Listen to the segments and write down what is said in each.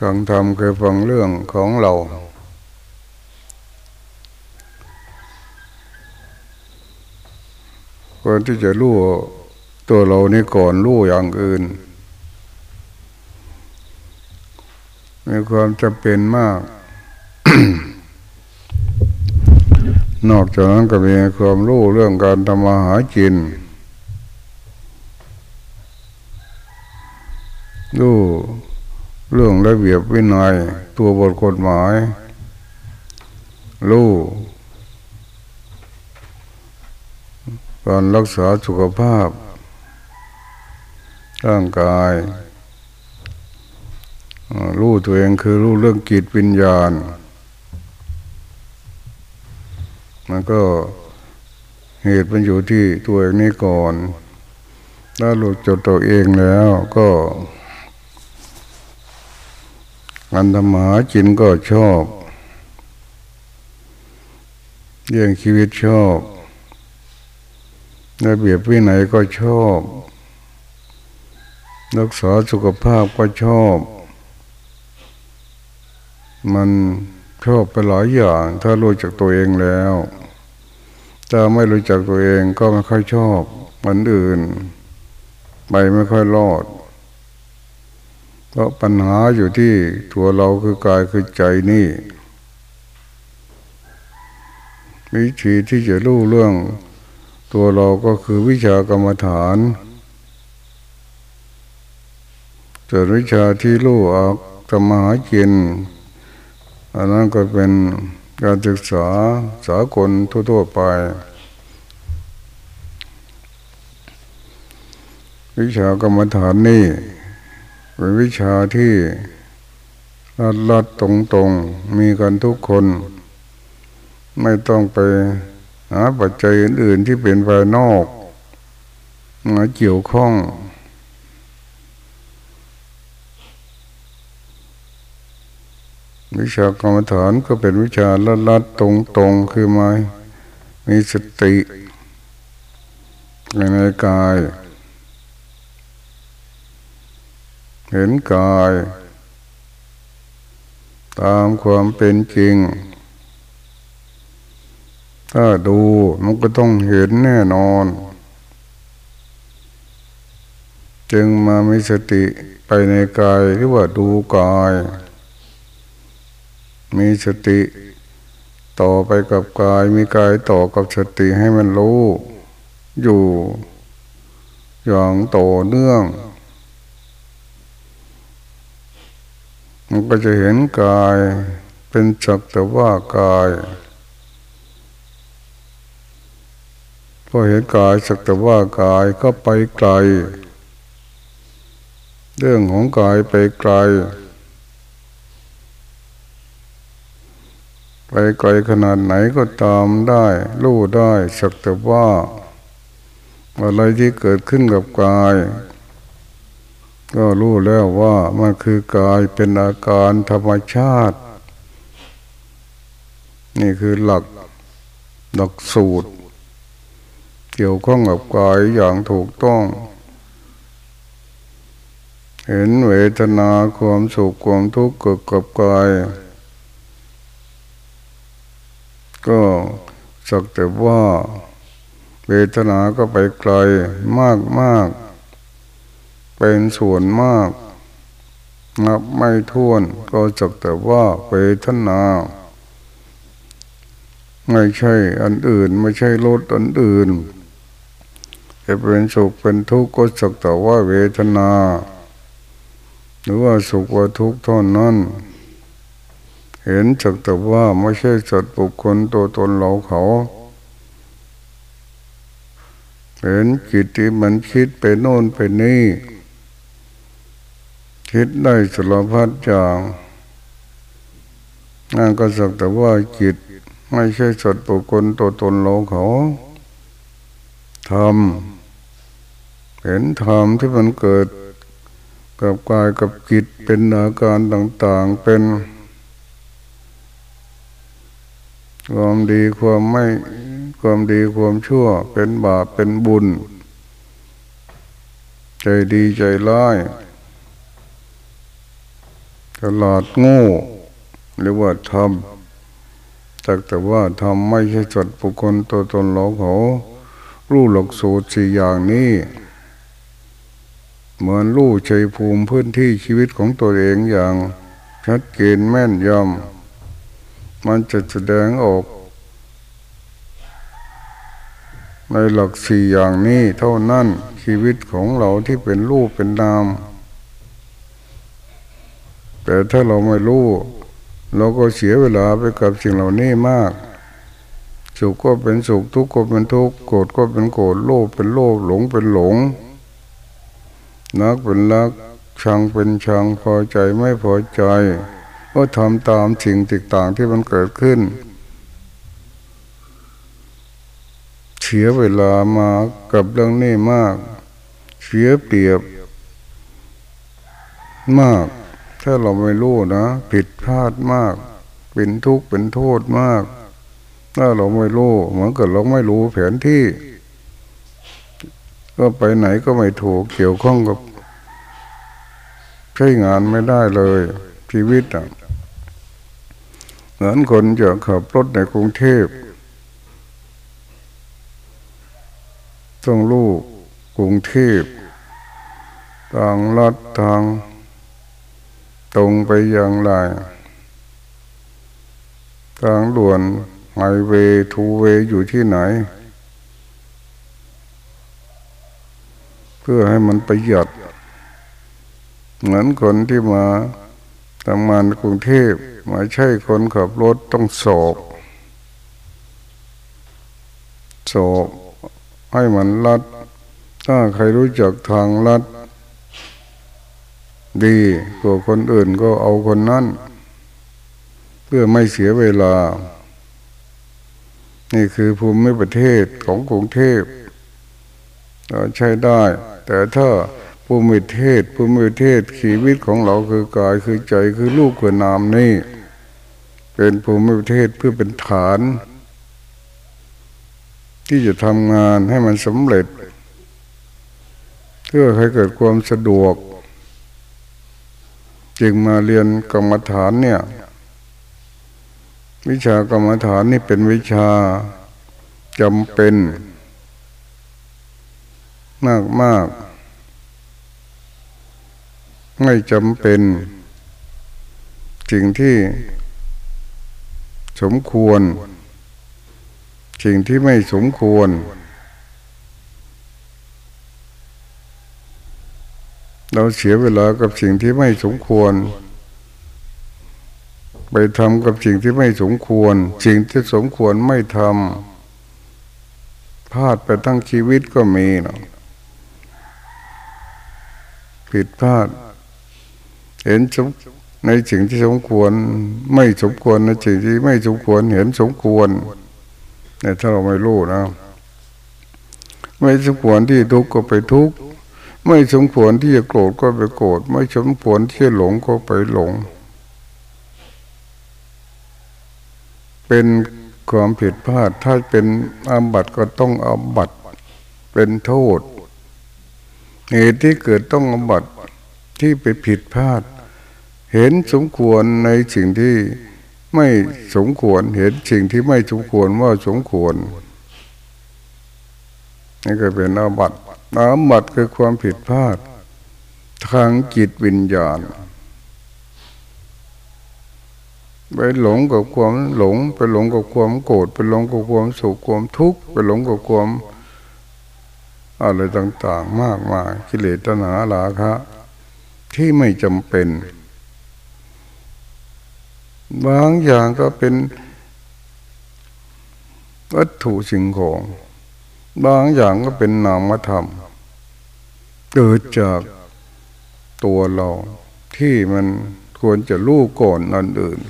ฟังธรรมคือฟังเรื่องของเราควรที่จะรู้ตัวเรานี่ก่อนรู้อย่างอื่น มีความจำเป็นมาก นอกจากนั้นก็มีความรู้เรื่องการทำมาหากินรู้ เรื่องระเบียบวินัยตัวบทกฎหมาย รู้การรักษาสุขภาพ ร่างกายรู้ตัวเองคือรู้เรื่องกิจวิญญาณ มันก็เหตุมันอยู่ที่ตัวเองนี้ก่อน ถ้ารู้จดตัวเองแล้วก็ อันธรรมาจินก็ชอบ เรื่องชีวิตชอบระเบียบวินัยก็ชอบรักษาสุขภาพก็ชอบ มันชอบไปหลายอย่าง ถ้ารู้จักตัวเองแล้ว ถ้าไม่รู้จักตัวเองก็ไม่ค่อยชอบมันอื่น ไปไม่ค่อยรอด เพราะปัญหาอยู่ที่ตัวเราคือกายคือใจนี่วิธีที่จะรู้เรื่อง ตัวเราก็คือวิชากรรมฐานส่วนวิชาที่รู้ออกธรรมหากินอันนั้นก็เป็นการศึกษาสากลทั่วๆไป วิชากรรมฐานนี่ เป็นวิชาที่ลัดลัดตรงตรงมีกันทุกคน ไม่ต้องไปหาปัจจัยอื่น ๆ ที่เป็นภายนอกมาเกี่ยวข้องวิชากรรมฐานก็เป็นวิชาลัดลัดตรงตรงคือมามีสติในกาย เห็นกาย ตามความเป็นจริง ถ้าดูมันก็ต้องเห็นแน่นอน จึงมามีสติไปในกายหรือว่าดูกาย มีสติต่อไปกับกายมีกายต่อกับสติให้มันรู้ อยู่อย่างต่อเนื่อง มันก็จะเห็นกายเป็นสักแต่ว่ากายพอเห็นกายสักแต่ว่ากายก็ไปไกล เรื่องของกายไปไกล ไปไกลขนาดไหนก็ตามได้รู้ได้สักแต่ว่าอะไรที่เกิดขึ้นกับกาย ก็รู้แล้วว่ามันคือกายเป็นอาการธรรมชาติ นี่คือหลักหลักสูตร เกี่ยวข้องกับกายอย่างถูกต้อง เห็นเวทนาความสุขความทุกข์เกิดกับกาย ก็สักแต่ว่า เวทนาก็ไปไกลมากมาก เป็นส่วนมากนับไม่ท้วนก็สักแต่ว่าเวทนา ไม่ใช่อันอื่น ไม่ใช่รถอันอื่นจะเป็นสุขเป็นทุกข์ก็สักแต่ว่าเวทนา หรือว่าสุขว่าทุกข์เท่านั้น เห็นสักแต่ว่าไม่ใช่สัตว์บุคคลตัวตนเราเขา เห็นจิตที่มันคิดไปโน่นไปนี่ คิดได้สารพัดอย่างนั่นก็สักแต่ว่าจิตไม่ใช่สัตว์บุคคลตัวตนเราเขาทำเห็นธรรมที่มันเกิดกับกายกับจิตเป็นอาการต่าง ๆ เป็นความดีความไม่ความดีความชั่ว เป็นบาปเป็นบุญ ใจดีใจร้าย ตลาดโง่ หรือว่าทำแต่แต่ว่าทำไม่ใช่จัดบุคคลตัวตนเราเขารู้หลักสูตรสี่อย่างนี้ เหมือนรู้ใจภูมิพื้นที่ชีวิตของตัวเองอย่างชัดเจนแม่นยำมันจะแสดงออก ในหลักสี่อย่างนี้เท่านั้นชีวิตของเราที่เป็นรูปเป็นนาม แต่ถ้าเราไม่รู้ เราก็เสียเวลาไปกับสิ่งเหล่านี้มาก สุขก็เป็นสุขทุกข์ก็เป็นทุกข์โกรธก็เป็นโกรธโลภเป็นโลภหลงเป็นหลงนักเป็นรักชังเป็นชังพอใจไม่พอใจ ก็ทำตามสิ่งต่างๆที่มันเกิดขึ้น เสียเวลามากับเรื่องนี้มาก เสียเปรียบมาก ถ้าเราไม่รู้นะผิดพลาดมาก เป็นทุกข์เป็นโทษมาก ถ้าเราไม่รู้เหมือนกับเราไม่รู้แผนที่ ก็ไปไหนก็ไม่ถูกเกี่ยวข้องกับใช้งานไม่ได้เลย ชีวิตอะเหมือนคนจะขับรถในกรุงเทพต้องรู้กรุงเทพทางลัดทาง ตรงไปอย่างไร ทางด่วนไฮเวย์ทูเวย์อยู่ที่ไหน เพื่อให้มันประหยัด เหมือนคนที่มาทำงานกรุงเทพมาใช่คนขับรถต้องสอบสอบให้มันลัด ถ้าใครรู้จักทางลัด ดีกว่าคนอื่นก็เอาคนนั้น เพื่อไม่เสียเวลา นี่คือภูมิประเทศของกรุงเทพเราใช้ได้ แต่ถ้าภูมิเทศภูมิเทศชีวิตของเราคือกายคือใจคือลูกคือนามนี่ เป็นภูมิประเทศเพื่อเป็นฐาน ที่จะทำงานให้มันสำเร็จ เพื่อให้เกิดความสะดวก จึงมาเรียนกรรมฐานเนี่ย วิชากรรมฐานนี่เป็นวิชาจำเป็น มากมากไม่จำเป็นสิ่งที่สมควร สิ่งที่ไม่สมควร เราเสียเวลากับสิ่งที่ไม่สมควร ไปทำกับสิ่งที่ไม่สมควร สิ่งที่สมควรไม่ทำพลาดไปทั้งชีวิตก็มีนะผิดพลาด เห็นในสิ่งที่สมควร ไม่สมควรในสิ่งที่ไม่สมควรเห็นสมควรเนี่ยถ้าเราไม่รู้นะ ไม่สมควรที่ทุกข์ก็ไปทุกข์ ไม่สมควรที่จะโกรธก็ไปโกรธไม่สมควรที่จะหลงก็ไปหลง เป็นความผิดพลาดถ้าเป็นอาบัติก็ต้องอาบัติเป็นโทษเหตุที่เกิดต้องอาบัติที่ไปผิดพลาด เห็นสมควรในสิ่งที่ไม่สมควรเห็นสิ่งที่ไม่สมควรว่าสมควรนี่ก็เป็นอาบัติ อาบัติคือความผิดพลาด ทางจิตวิญญาณไปหลงกับความหลง ไปหลงกับความโกรธไปหลงกับความสุขความทุกข์ไปหลงกับความอะไรต่างๆ มากมายกิเลสตัณหาราคะที่ไม่จำเป็น บางอย่างก็เป็นวัตถุสิ่งของ บางอย่างก็เป็นนามธรรม เกิดจากตัวเรา ที่มันควรจะรู้ก่อนนั่นอื่น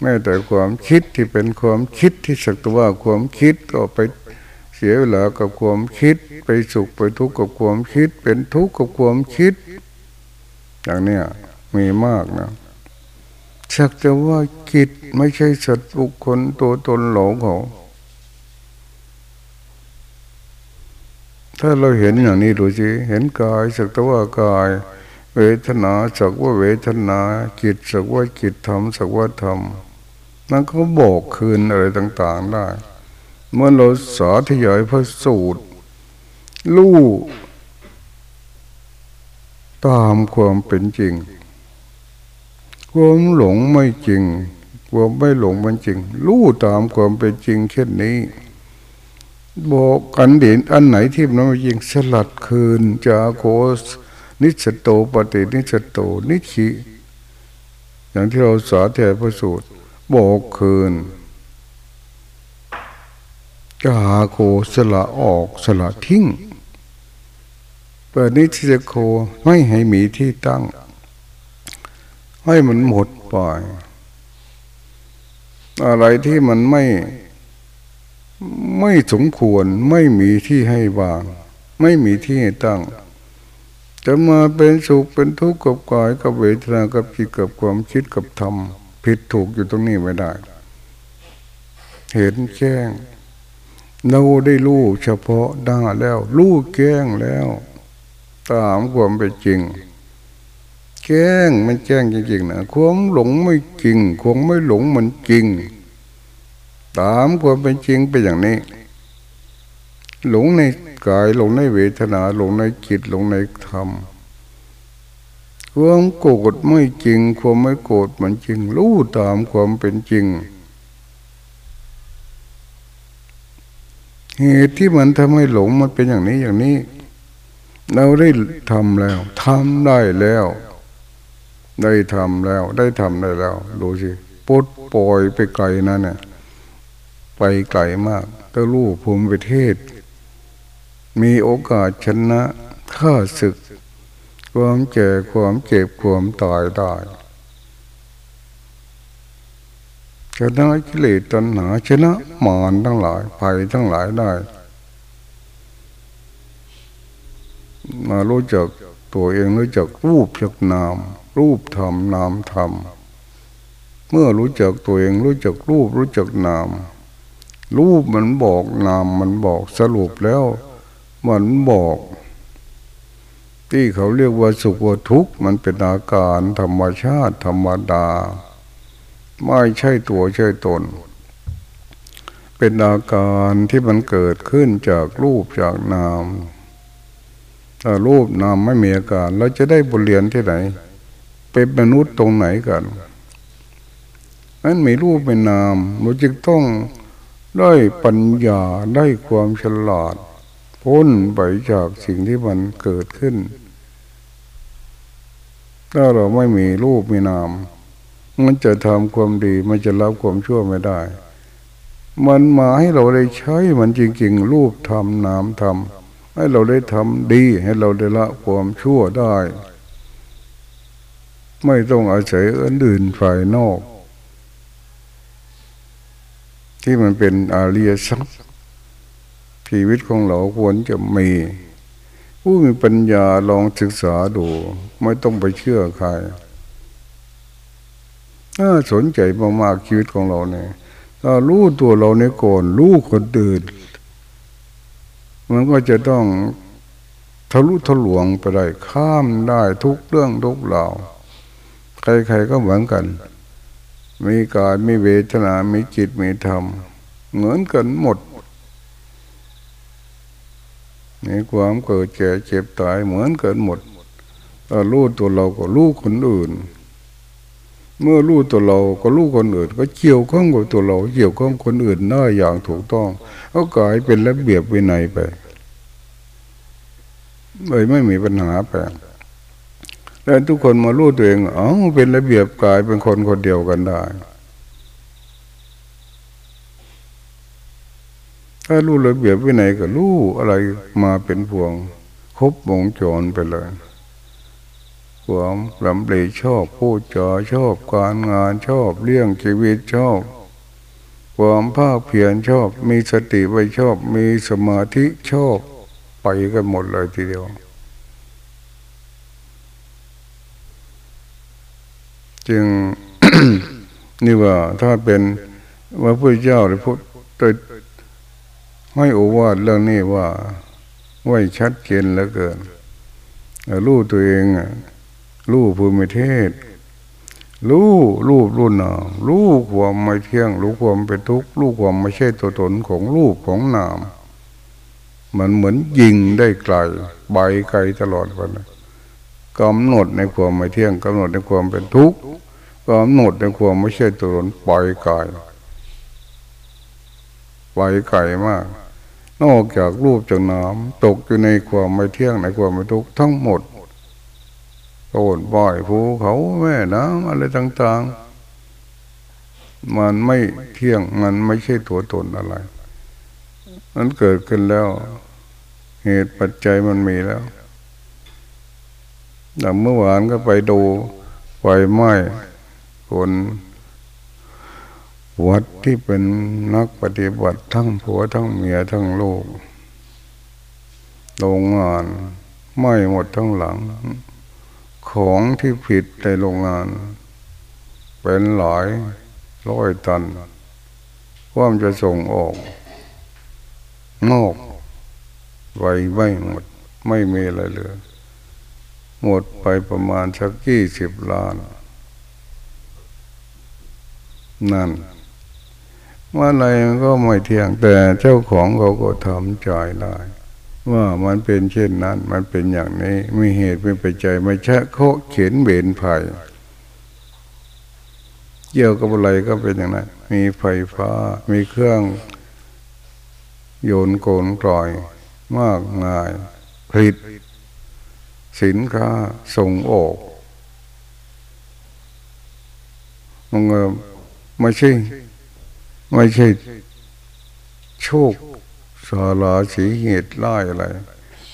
แม้แต่ความคิดที่เป็นความคิดที่สักว่าความคิดก็ไปเสียเวลากับความคิด ไปสุขไปทุกข์กับความคิด เป็นทุกข์กับความคิด อย่างเนี้ยมีมากนะสักแต่ว่ากิจไม่ใช่สัตว์บุคคลตัวตนหลงเขา ถ้าเราเห็นอย่างนี้ดูสิเห็นกายสักแต่ว่ากาย เวทนาสักว่าเวทนาจิตสักว่าจิตธรรมสักว่าธรรมนั่นก็บอกคืนอะไรต่าง ๆได้ เมื่อเราสาธยายพระสูตร ลู่ตามความเป็นจริง ความหลงไม่จริง ความไม่หลงมันจริง ลู่ตามความเป็นจริงเช่นนี้ บอกกันเด่นอันไหนที่มันไม่จริงสลัดคืนจาโคสนิสโตปฏินิสโตนิชิอย่างที่เราสาธยายพระสูตรบอกคืนจาโคสละออกสละทิ้งเปิดนิสิโคไม่ให้มีที่ตั้ง ให้มันหมดไป อะไรที่มันไม่ ไม่สมควรไม่มีที่ให้วาง ไม่มีที่ให้ตั้ง จะมาเป็นสุขเป็นทุกข์กับกายกับเวทนากับจิตกับความคิดกับธรรมผิดถูกอยู่ตรงนี้ไม่ได้ เห็นแจ้งเราได้รู้เฉพาะด้าแล้วรู้แก้งแล้ว ตามความเป็นจริง แก้งมันแจ้งจริงๆนะความหลงไม่จริงความไม่หลงมันจริง ตามความเป็นจริงเป็นอย่างนี้ หลงในกายหลงในเวทนาหลงในจิตหลงในธรรมความโกรธไม่จริง ความไม่โกรธมันจริง รู้ตามความเป็นจริง เหตุที่มันทำให้หลงมันเป็นอย่างนี้อย่างนี้ เราได้ทำแล้วทำได้แล้ว ได้ทำแล้ว ได้ทำได้แล้ว ดูสิปดปล่อยไปไกลนั่นเนี่ย ไปไกลมากถ้ารู้ภูมิประเทศ มีโอกาสชนะข้าศึก ความแก่ความเจ็บความตายได้ชนะกิเลสตัณหาชนะมารทั้งหลายภัยทั้งหลายได้ มารู้จักตัวเองรู้จักรูปจักนาม รูปธรรมนามธรรม เมื่อรู้จักตัวเองรู้จักรูปรู้จักนาม รูปมันบอกนามมันบอกสรุปแล้ว มันบอก ที่เขาเรียกว่าสุขว่าทุกข์มันเป็นอาการธรรมชาติธรรมดา ไม่ใช่ตัวใช่ตน เป็นอาการที่มันเกิดขึ้นจากรูปจากนามถ้ารูปนามไม่มีอาการเราจะได้บทเรียนที่ไหน เป็นมนุษย์ตรงไหนกันนั้นมีรูปเป็นนามเราจึงต้อง ได้ปัญญาได้ความฉลาด พ้นไปจากสิ่งที่มันเกิดขึ้น ถ้าเราไม่มีรูปมีนาม มันจะทำความดี มันจะรับความชั่วไม่ได้ มันมาให้เราได้ใช้มันจริง ๆ รูปทำนามทำให้เราได้ทำดีให้เราได้ละความชั่วได้ ไม่ต้องอาศัยอื่นฝ่ายนอก ที่มันเป็นอาเรียทรัพย์ชีวิตของเราควรจะมี ผู้มีปัญญาลองศึกษาดู ไม่ต้องไปเชื่อใครถ้าสนใจมากๆชีวิตของเราเนี่ยถ้ารู้ตัวเราในก่อนรู้คนอื่นมันก็จะต้องทะลุทะลวงไปได้ข้ามได้ทุกเรื่องทุกเหล่าใครๆก็เหมือนกัน มีกายมีเวทนา มีจิต มีธรรม เหมือนกันหมด มีความเกิดแก่เจ็บตายเหมือนกันหมดถ้ารู้ตัวเราก็รู้คนอื่น เมื่อรู้ตัวเราก็รู้คนอื่น ก็เกี่ยวข้องกับตัวเรา เกี่ยวข้องคนอื่นได้อย่างถูกต้องก็กลายเป็นระเบียบวินัยไปเลยไม่มีปัญหาไป แล้วทุกคนมารู้ตัวเองอ๋อเป็นระเบียบกายเป็นคนคนเดียวกันได้ถ้ารู้ระเบียบวินัยก็รู้อะไรมาเป็นพวง ครบวงจรไปเลยความลำเลชอบพูดจาชอบการงานชอบเลี้ยงชีวิตชอบความภาคเพียรชอบ มีสติไว้ชอบ มีสมาธิชอบ ไปกันหมดเลยทีเดียว จึงนี่ว่าถ้าเป็นว่าพระเจ้าหรือพูดให้โอวาทเรื่องนี้ว่าไว้ชัดเจนเหลือเกินรู้ตัวเองรู้ภูมิเทศรู้รูปรู้นามรู้ความไม่เที่ยง รู้ความเป็นทุกข์รู้ความไม่ใช่ตัวตนของรูปของนาม มันเหมือนยิงได้ไกลใบไกลตลอดวัน กำหนดในความไม่เที่ยงกำหนดในความเป็นทุกข์กำหนดในความไม่ใช่ตัวตนปล่อยไกลปล่อยไกลมาก นอกจากรูปจากนามตกอยู่ในความไม่เที่ยงในความไม่ทุกข์ทั้งหมดโอนบ่อยภูเขาแม่น้ำอะไรต่าง ๆ มันไม่เที่ยงมันไม่ใช่ตัวตนอะไร มันเกิดขึ้นแล้ว เหตุปัจจัยมันมีแล้ว แต่เมื่อวานก็ไปดูไฟไหม้คนวัดที่เป็นนักปฏิบัติทั้งผัวทั้งเมียทั้งลูกโรงงานไหม้หมดทั้งหลัง ของที่ผิดในโรงงาน เป็นหลายร้อยตันว่ามจะส่งออกนอกไวไม่หมด ไม่มีอะไรเหลือ หมดไปประมาณสักยี่สิบล้าน นั่นว่าอะไรก็ไม่เที่ยงแต่เจ้าของเขาก็ทำจ่ายได้ว่ามันเป็นเช่นนั้น มันเป็นอย่างนี้มีเหตุเป็นปัจจัยไม่ใช่โคเขียนเบนภัยเกี่ยวกับอะไรก็เป็นอย่างนั้น มีไฟฟ้า มีเครื่อง โยนโกนกลอย มากมายผลิต สินค้าส่งออกมันไม่ใช่ไม่ใช่โชคสาราสีเหตุไล่อะไร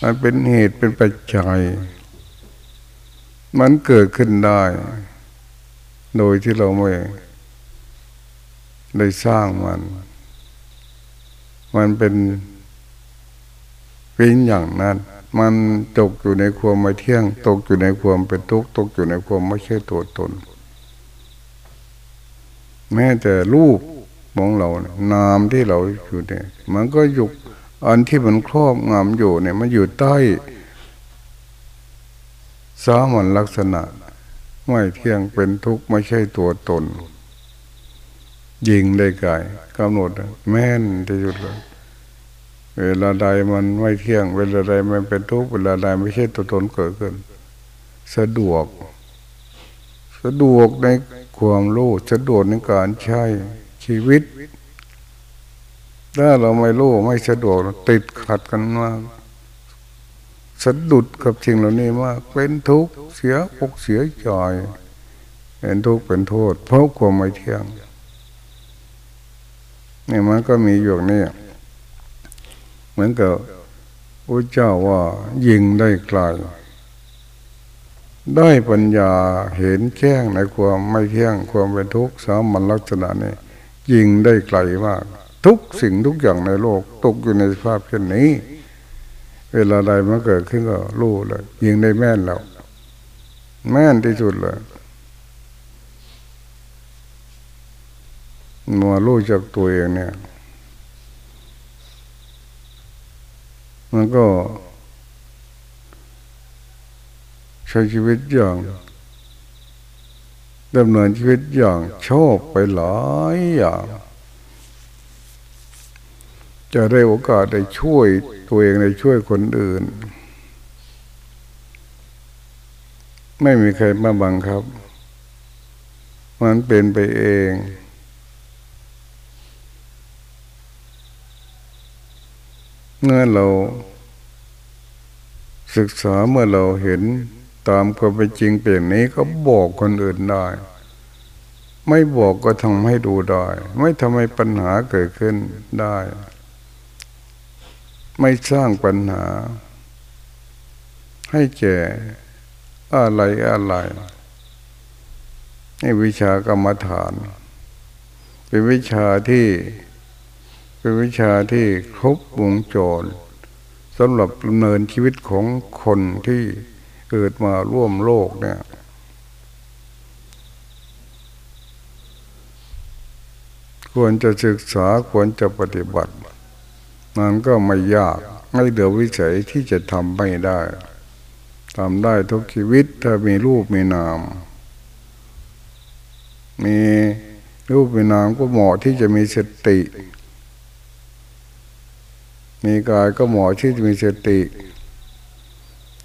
มันเป็นเหตุเป็นปัจจัย มันเกิดขึ้นได้ โดยที่เราไม่ได้สร้างมัน มันเป็นเป็นอย่างนั้น มันตกอยู่ในความไม่เที่ยง ตกอยู่ในความเป็นทุกข์ตกอยู่ในความไม่ใช่ตัวตน แม้แต่รูปของเรานามที่เราอยู่เนี่ยมันก็ยุกอันที่มันครอบงำอยู่เนี่ยมันอยู่ใต้สามัญลักษณะ ไม่เที่ยงเป็นทุกข์ไม่ใช่ตัวตน ยิงได้ไกลกำหนดแม่นที่สุดเลย เวลาใดมันไม่เที่ยง เวลาใดมันเป็นทุกข์เวลาใดไม่ใช่ตัวตนเกิดขึ้น สะดวก สะดวกในความรู้สะดวกในการใช้ชีวิต ถ้าเราไม่รู้ไม่สะดวกติดขัดกันมากสะดุดกับสิ่งเหล่านี้มากเป็นทุกข์เสียอกเสียใจเป็นทุกข์เป็นโทษ เพราะความไม่เที่ยงนี่มันก็มีอยู่นี่ เหมือนกับพระเจ้าว่ายิงได้ไกลได้ปัญญาเห็นแจ้งในความไม่เที่ยงความเป็นทุกข์สามัญลักษณะนี้ยิงได้ไกลมาก ทุกสิ่งทุกอย่างในโลก ตกอยู่ในสภาพเช่นนี้ เวลาใดมันเกิดขึ้นก็รู้เลยยิงได้แม่นแล้วแม่นที่สุดเลยมัวรู้จากตัวเองเนี่ย มันก็ ใช้ชีวิตอย่างดำเนินชีวิตอย่างชอบไปหลายอย่างจะได้โอกาสได้ช่วยตัวเองได้ช่วยคนอื่น ไม่มีใครมาบังคับ มันเป็นไปเอง เมื่อเรา ศึกษาเมื่อเราเห็นตามความเป็นจริงเปลี่ยนนี้ก็บอกคนอื่นได้ ไม่บอกก็ทำให้ดูได้ ไม่ทำให้ปัญหาเกิดขึ้นได้ ไม่สร้างปัญหา ให้แก่อะไรอะไรให้วิชากรรมฐาน เป็นวิชาที่ เป็นวิชาที่ครบวงจรสำหรับดำเนินชีวิตของคนที่เกิดมาร่วมโลกเนี่ยควรจะศึกษาควรจะปฏิบัติ มันก็ไม่ยากไม่เดือวิสัยที่จะทำไม่ได้ทำได้ทุกชีวิตถ้ามีรูปมีนาม มีรูปมีนามก็เหมาะที่จะมีสติ มีกายก็เหมาะที่จะมีสติ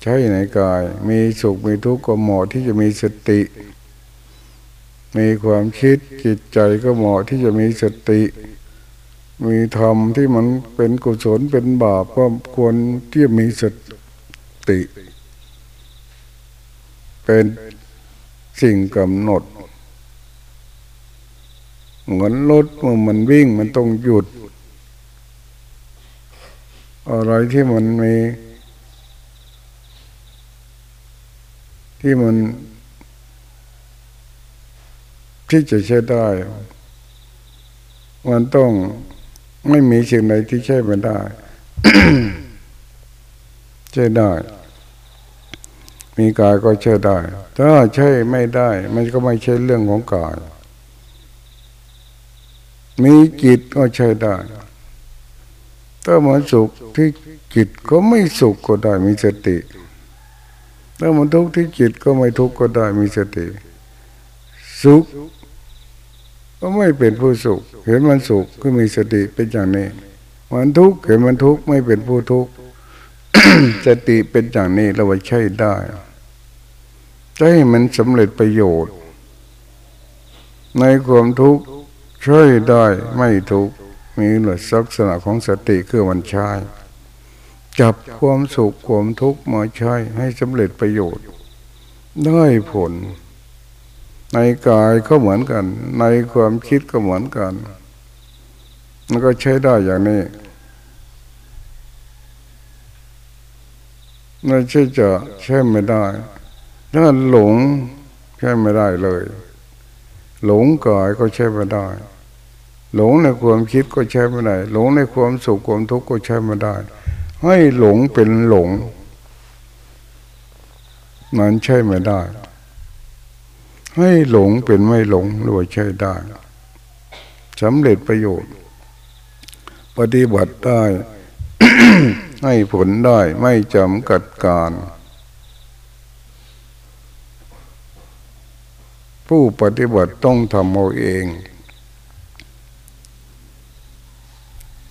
ใช้ในกาย มีสุขมีทุกข์ก็เหมาะที่จะมีสติ มีความคิดจิตใจก็เหมาะที่จะมีสติ มีธรรมที่มันเป็นกุศลเป็นบาปก็ควรที่จะมีสติ เป็นสิ่งกำหนดเหมือนรถเมื่อมันวิ่งมันต้องหยุด อะไรที่มันมี ที่มัน ที่จะใช้ได้ มันต้องไม่มีสิ่งใดที่ใช้ไม่ได้ใช้ได้ มีกายก็ใช้ได้ ถ้าใช้ไม่ได้ มันก็ไม่ใช่เรื่องของกาย มีจิตก็ใช้ได้ ถ้ามันสุขที่จิตก็ไม่สุขก็ได้มีสติ ถ้ามันทุกข์ที่จิตก็ไม่ทุกข์ก็ได้มีสติ สุข ก็ไม่เป็นผู้สุข เห็นมันสุขก็มีสติเป็นอย่างนี้ มันทุกข์เห็นมันทุกข์ไม่เป็นผู้ทุกข์สติเป็นอย่างนี้เราใช้ได้ให้มันสำเร็จประโยชน์ ในความทุกข์ช่วยได้ไม่ทุกข์ มีลักษณะของสติคือมันใช้จับความสุขความทุกข์มาใช้ให้สำเร็จประโยชน์ ได้ผล ในกายก็เหมือนกัน ในความคิดก็เหมือนกันมันก็ใช้ได้อย่างนี้ไม่ใช่จะใช้ไม่ได้ ถ้าหลงใช้ไม่ได้เลย หลงกายก็ใช้ไม่ได้ หลงในความคิดก็ใช้ไม่ได้ หลงในความสุขความทุกข์ก็ใช้ไม่ได้ ให้หลงเป็นหลง มันใช่ไม่ได้ ให้หลงเป็นไม่หลงด้วยใช่ได้สำเร็จประโยชน์ ปฏิบัติได้ ให้ผลได้ไม่จำกัดการผู้ปฏิบัติต้องทำเอาเอง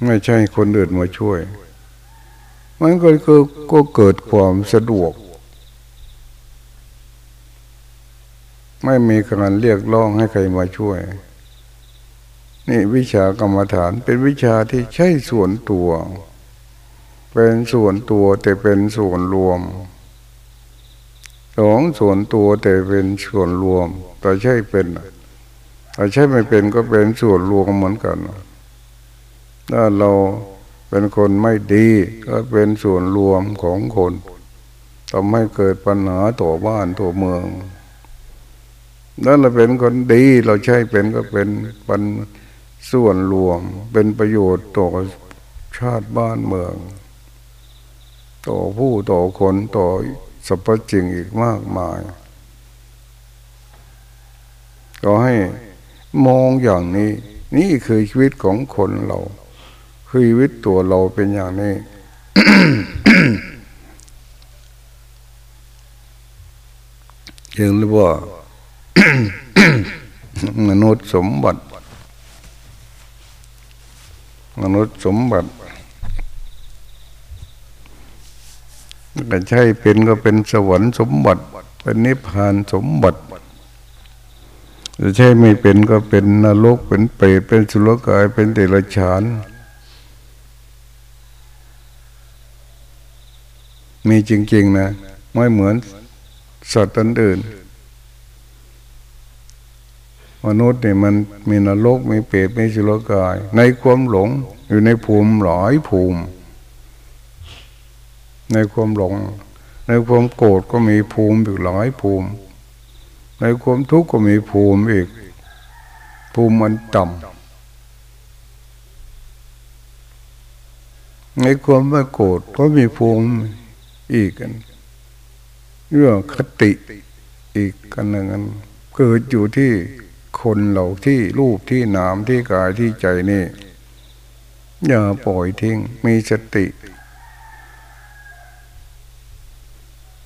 ไม่ใช่คนอื่นมาช่วย มันก็คือก็เกิดความสะดวก ไม่มีการเรียกร้องให้ใครมาช่วย นี่วิชากรรมฐานเป็นวิชาที่ใช่ส่วนตัว เป็นส่วนตัวแต่เป็นส่วนรวมสองส่วนตัวแต่เป็นส่วนรวม แต่ใช่เป็นแต่ใช่ไม่เป็นก็เป็นส่วนรวมเหมือนกัน ถ้าเราเป็นคนไม่ดีก็เป็นส่วนรวมของคนทำให้เกิดปัญหาตัวบ้านตัวเมืองถ้าเราเป็นคนดีเราใช่เป็นก็เป็นปันส่วนรวม เป็นประโยชน์ต่อชาติบ้านเมือง ต่อผู้ต่อคนต่อสรรพสิ่งอีกมากมาย ก็ให้มองอย่างนี้ นี่คือชีวิตของคนเรา ชีวิตตัวเราเป็นอย่างนี้ยังเรียกว่ามนุษย์สมบัติ มนุษย์สมบัติแต่ใช่เป็นก็เป็นสวรรค์สมบัติ เป็นนิพพานสมบัติแต่ใช่ไม่เป็นก็เป็นนรกเป็นเปรตเป็นสุรกายเป็นเดรัจฉาน มีจริง ๆ นะ ไม่เหมือนสัตว์อื่น มนุษย์เนี่ยมันมีนรกมีเปรตมีสุรกาย ในความหลงอยู่ในภูมิหลายภูมิ ในความหลง ในความโกรธก็มีภูมิอีกหลายภูมิ ในความทุกข์ก็มีภูมิอีก ภูมิมันต่ำในความไม่โกรธก็มีภูมิ อีกกันเรื่องคติอีกกันหนึ่งกันเกิดอยู่ที่คนเราที่รูปที่นามที่กายที่ใจนี่ อย่าปล่อยทิ้งมีสติ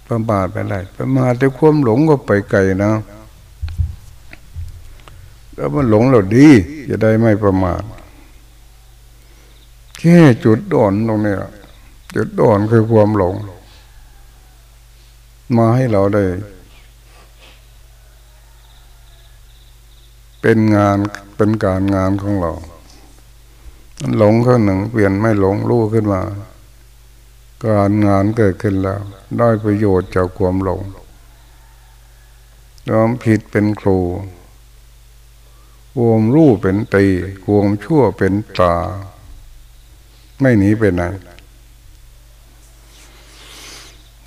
ประมาทไปไรประมาทแต่ความหลงก็ไปไกลนะแล้วมันหลงเราดีจะได้ไม่ประมาทแค่จุดด่อนตรงนี้จุดด่อนคือความหลง มาให้เราได้ เป็นงานเป็นการงานของเราหลงข้างหนึ่งเปลี่ยนไม่หลงรู้ขึ้นมา การงานเกิดขึ้นแล้ว ได้ประโยชน์จากความหลงยอมผิดเป็นครูความรู้เป็นตีความชั่วเป็นตา ไม่หนีไปไหน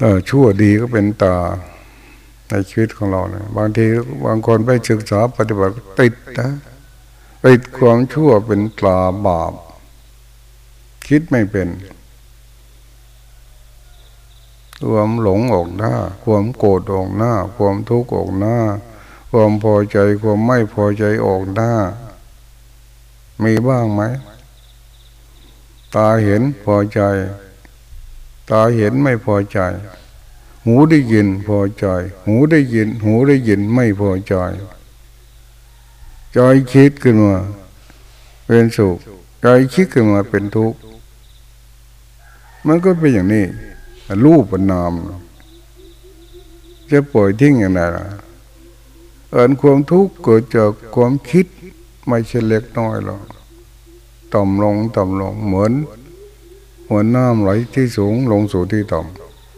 เออชั่วดีก็เป็นตาในชีวิตของเราเนี่ยบางทีบางคนไปศึกษาปฏิบัติติดนะติดความชั่วเป็นตาบาป คิดไม่เป็นความหลงออกหน้า ความโกรธออกหน้า ความทุกข์ออกหน้า ความพอใจความไม่พอใจออกหน้า มีบ้างไหม ตาเห็นพอใจ ตาเห็นไม่พอใจ หูได้ยินพอใจ หูได้ยิน หูได้ยินไม่พอใจใจคิดขึ้นมา เป็นสุขใจคิดขึ้นมาเป็นทุกข์มันก็เป็นอย่างนี้รูปนาม จะปล่อยทิ้งอย่างไรล่ะเอินความทุกข์เกิดจากความคิดไม่ใช่เล็กน้อยหรอกต่ำลงต่ำลงเหมือน เหมือนน้ำไหลที่สูงลงสู่ที่ต่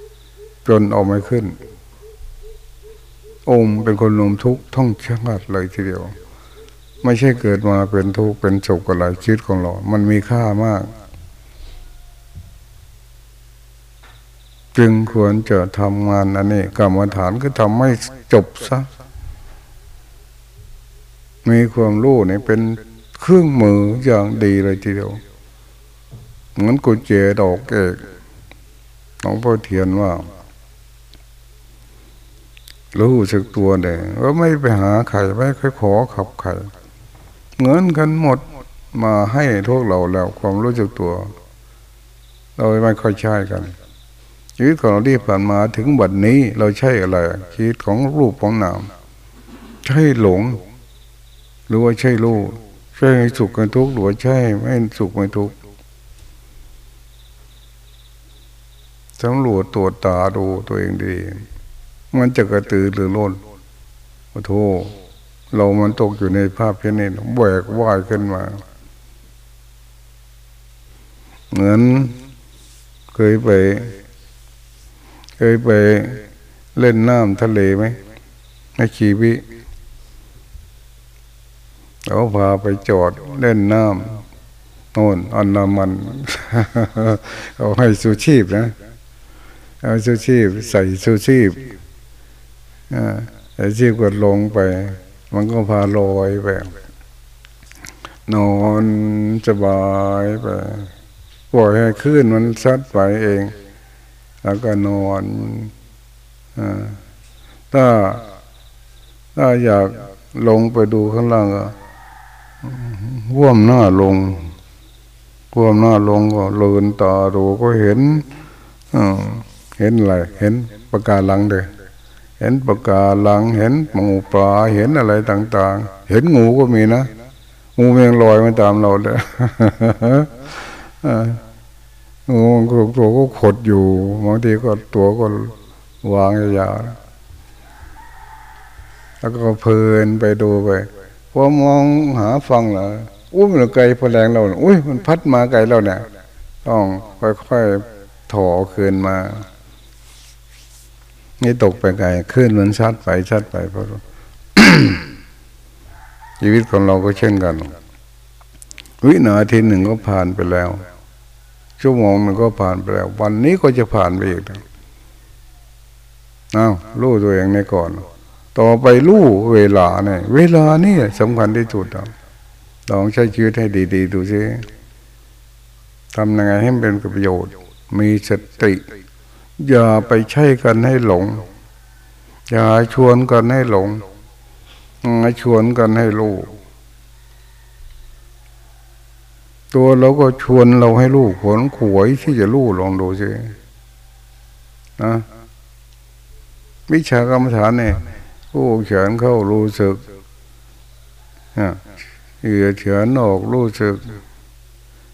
ำจนออกไม่ขึ้น องค์เป็นคนลมทุกข์ท่องชาติเลยทีเดียว ไม่ใช่เกิดมาเป็นทุกข์เป็นสุขอะไรชีวิตของเรา มันมีค่ามาก จึงควรจะทำงานอันนี้กรรมฐานก็ทำให้จบซะมีความรู้นี่เป็นเครื่องมืออย่างดีเลยทีเดียว เหมือนกุญแจดอกเอกหลวงพ่อเทียนว่ารู้สึกตัวเองว่าไม่ไปหาใครไม่ค่อยขอขับใครเงินกันหมดมาให้พวกเราแล้วความรู้สึกตัว เราไม่ค่อยใช่กันชีวิตของเราที่ผ่านมาถึงบัดนี้เราใช่อะไรชีวิตของรูปของนามใช่หลง หรือว่าใช่รู้ใช่สุขกันทุกข์หรือว่าใช่ไม่สุขไม่ทุกข์ สำรวจตัวตาดูตัวเองดี มันจะกระตือหรือร้นโอ้โหเรามันตกอยู่ในภาพเช่นี้แบกว่ายขึ้นมา เหมือนเคยไป เคยไปเล่นน้ำทะเลไหมในชีวิตเขาพาไปจอดเล่นน้ำโน่นอันนามัน เขาให้สูชีพนะ เอาสูชีพใส่สูชีพใส่ชีพกดลงไป มันก็พาลอยไปนอนสบายไปปล่อยให้ขึ้นมันซัดไปเอง แล้วก็นอนอถ้าถ้าอยากลงไปดูข้างล่างก็ว่วมหน้าลงว่วมหน้าลงก็เลินตาดูก็เห็นอ เห็นอะไร เห็นปากกาลังเด้เห็นปากกาลัง เห็นหมูปลา เห็นอะไรต่าง ๆ เห็นงูก็มีนะ งูเมียงลอยมาตามเราเลยงูตัวก็ขดอยู่ บางทีก็ตัวก็วางยาวๆแล้วก็เพลินไปดูไปพอมองหาฟังเหรออุ้ยมันไกลพลังเราอุ้ยมันพัดมาไกลเราเนี่ย ต้องค่อยๆถอคืนมา นี่ตกไปไกลขึ้นมันชัดไปชัดไปเพราะชีวิตของเราก็เช่นกัน วินาทีหนึ่งก็ผ่านไปแล้ว ชั่วโมงหนึ่งก็ผ่านไปแล้ว วันนี้ก็จะผ่านไปอีกนะอ้าวรู้ตัวเองในก่อน ต่อไปรู้เวลาเนี่ยเวลานี่สำคัญที่สุดลองใช้ชีวิตให้ดี ๆ ดูซิทำยังไงให้เป็นประโยชน์ มีสติ อย่าไปใช้กันให้หลง อย่าชวนกันให้หลงอย่าชวนกันให้รู้ตัวเราก็ชวนเราให้รู้ขนขวยที่จะรู้ลองดูซินะวิชากรรมฐานเนี่ยผู้เขียนเข้ารู้สึกเหยื่อเฉือนออกรู้สึก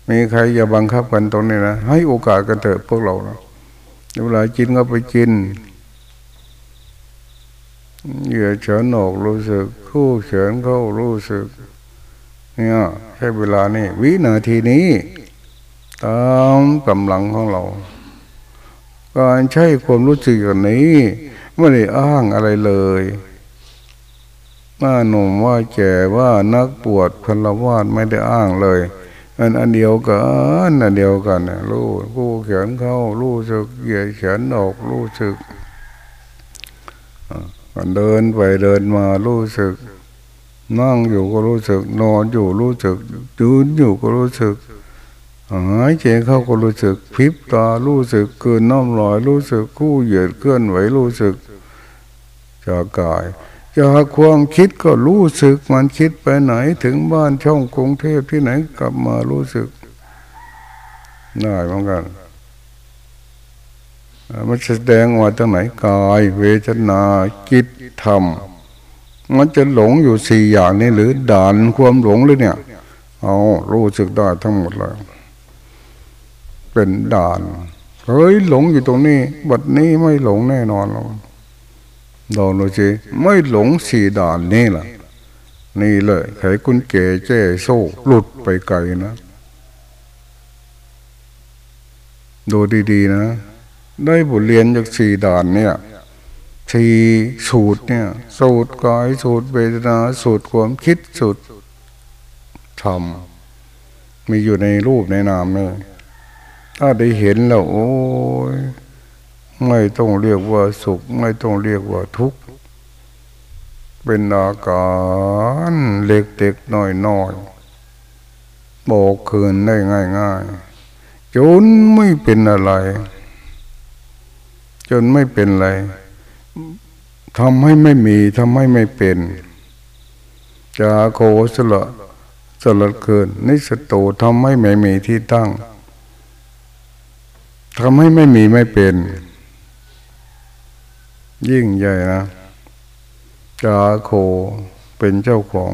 มีใครอย่าบังคับกันตรงนี้นะ ให้โอกาสกันเถอะพวกเรานะ เวลากินก็ไปกิน เหยื่อเฉือนออกรู้สึก คู่เฉือนเข้ารู้สึก เนี่ยใช้เวลานี่วินาทีนี้ตามกำลังของเรา การใช้ความรู้สึกอย่างนี้ไม่ได้อ้างอะไรเลยว่าหนุ่มว่าแก่ว่านักปวดพลวาดไม่ได้อ้างเลย อันอันเดียวกันอันเดียวกันเนี่ยรู้กู้เขียนเข้ารู้สึกเหยียดเขียนออกรู้สึกเดินไปเดินมารู้สึก นั่งอยู่ก็รู้สึก นอนอยู่รู้สึกยืนอยู่ก็รู้สึกหายใจเข้าก็รู้สึกพิบตารู้สึกเกินน้ำลอยรู้สึกคู่เหยียดเคลื่อนไหวรู้สึกจากกาย จาความคิดก็รู้สึกมันคิดไปไหนถึงบ้านช่องกรุงเทพที่ไหนกลับมารู้สึกได้เหมือนกันมันแสดงว่าตรงไหนกาย เวทนาจิตธรรม มันจะหลงอยู่สี่อย่างนี้หรือด่านความหลงเลยเนี่ย เอารู้สึกได้ทั้งหมดเลยเป็นด่านเฮ้ยหลงอยู่ตรงนี้บัดนี้ไม่หลงแน่นอนหรอก ลองดูสิไม่หลงสี่ด่านนี่แหละนี่เลยใครคุณเก๋เจ้โซ่หลุดไปไกลนะ ดูดีๆนะ ได้บทเรียนจากสี่ด่านเนี่ยสี่สูตรเนี่ยสูตรกายสูตรเวทนาสูตรความคิดสูตรธรรมมีอยู่ในรูปในนามนี่ถ้าได้เห็นแล้วโอ้ย ไม่ต้องเรียกว่าสุข ไม่ต้องเรียกว่าทุกข์ เป็นอาการเล็กๆน้อยๆบอกคืนได้ง่ายๆจนไม่เป็นอะไร จนไม่เป็นอะไรทำให้ไม่มีทำให้ไม่เป็นจาโคสละสลัดเกินนิสโตทำให้ไม่มีที่ตั้งทำให้ไม่มีไม่เป็น ยิ่งใหญ่นะจาโคเป็นเจ้าของ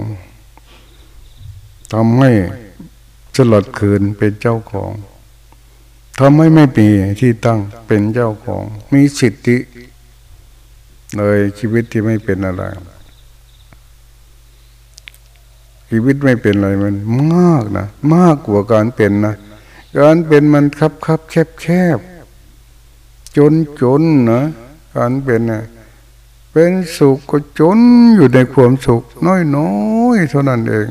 ทำให้สลดคืนเป็นเจ้าของทำให้ไม่มีที่ตั้งเป็นเจ้าของ มีสิทธิเลยชีวิตที่ไม่เป็นอะไร ชีวิตไม่เป็นอะไรมันมากนะมากกว่าการเป็นนะการเป็นมันคับคับแคบแคบจนจนนะ การเป็นเนี่ยเป็นสุขก็จนอยู่ในความสุข น้อยน้อยเท่านั้นเอง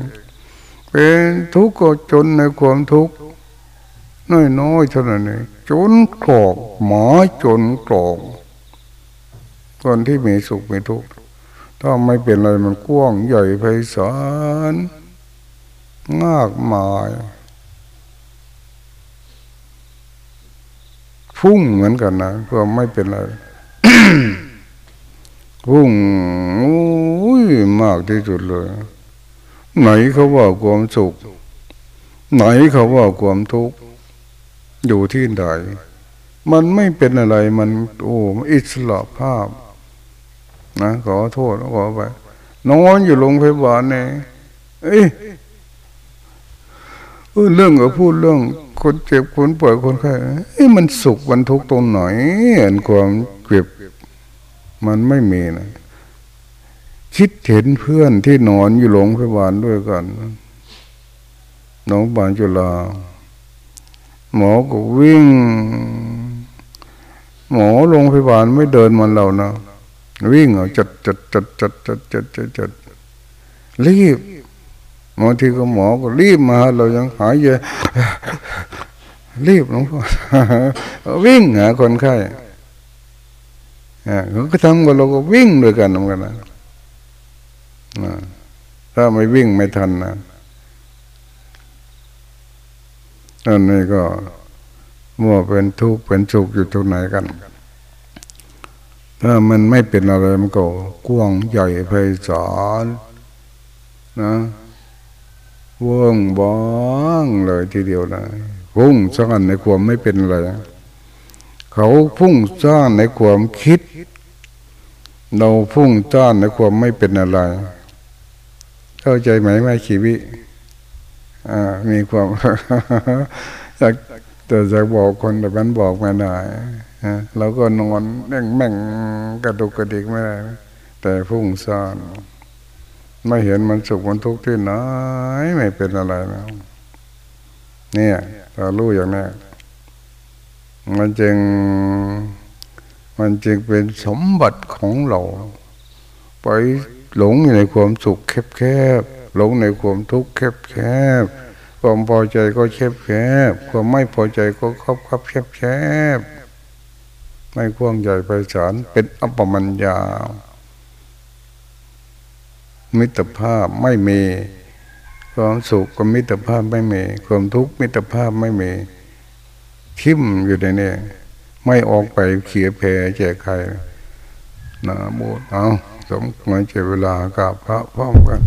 เป็นทุกข์ก็จนในความทุกข์น้อยน้อยเท่านั้นเองจนกรอกหมอจนกรอกคนที่มีสุขมีทุกข์ถ้าไม่เป็นอะไรมันกว้างใหญ่ไพศาลมากมายพุ่งเหมือนกันนะเพื่อไม่เป็นอะไร พุ่งอุ้ยมากที่สุดเลย ไหนเขาว่าความสุข ไหนเขาว่าความทุกข์อยู่ที่ใดมันไม่เป็นอะไรมันโอ้อิสระภาพ นะขอโทษขอไปนอนอยู่โรงพยาบาลเนี่ยเอ้ยเรื่องก็พูดเรื่อง คนเจ็บคนป่วยคนไข้เอ้มันสุขมันทุกข์ตรงไหนเห็นความ มันไม่มีนะคิดเห็นเพื่อนที่นอนอยู่โรงพยาบาลด้วยกันน้องบานจุฬาหมอก็วิ่ง หมอโรงพยาบาลไม่เดินมันเรานะวิ่งเอาจัดจัดจัดจัดจัดจัดจัดจัดรีบบางทีก็หมอก็รีบมา เรายังหายใจรีบหลวงพ่อวิ่งหาคนไข้ เขาก็ทำกับเราก็วิ่งด้วยกันเหมือนกันนะถ้าไม่วิ่งไม่ทันนะอันนี้ก็มั่วเป็นทุกข์เป็นสุขอยู่ตรงไหนกัน ถ้ามันไม่เป็นอะไรมันก็กว้างใหญ่ไพศาลนะวิ้งบ้างเลยทีเดียวนะพุ่งซ่อนในความไม่เป็นอะไร เขาพุ่งสร้างในความคิด เราพุ่งต้านในความไม่เป็นอะไร เข้าใจไหมไหมชีวิตมีความอยากแต่จะบอกคนแต่มันบอกไม่ได้เราก็นอนแม่งแม่งกระดุกกระดิกไม่ได้แต่พุ่งซ่านไม่เห็นมันสุขมันทุกข์ที่ไหนไม่เป็นอะไรนะเนี่ยเรารู้อย่างนี้ มันจึงมันจึงเป็นสมบัติของเรา ไปหลงอยู่ในความสุขแคบๆหลงในความทุกข์แคบๆความพอใจก็แคบๆความไม่พอใจก็คับคับแคบๆไม่กว้างใหญ่ไพศาลเป็นอัปปมัญญามิตรภาพไม่มี ความสุขกับมิตรภาพไม่มี ความทุกข์มิตรภาพไม่มี ทิมอยู่ในนี้ไม่ออกไปเขียแผ่แจกใครนะโมเอาสมควรเจเวลากับพระพร้อมกัน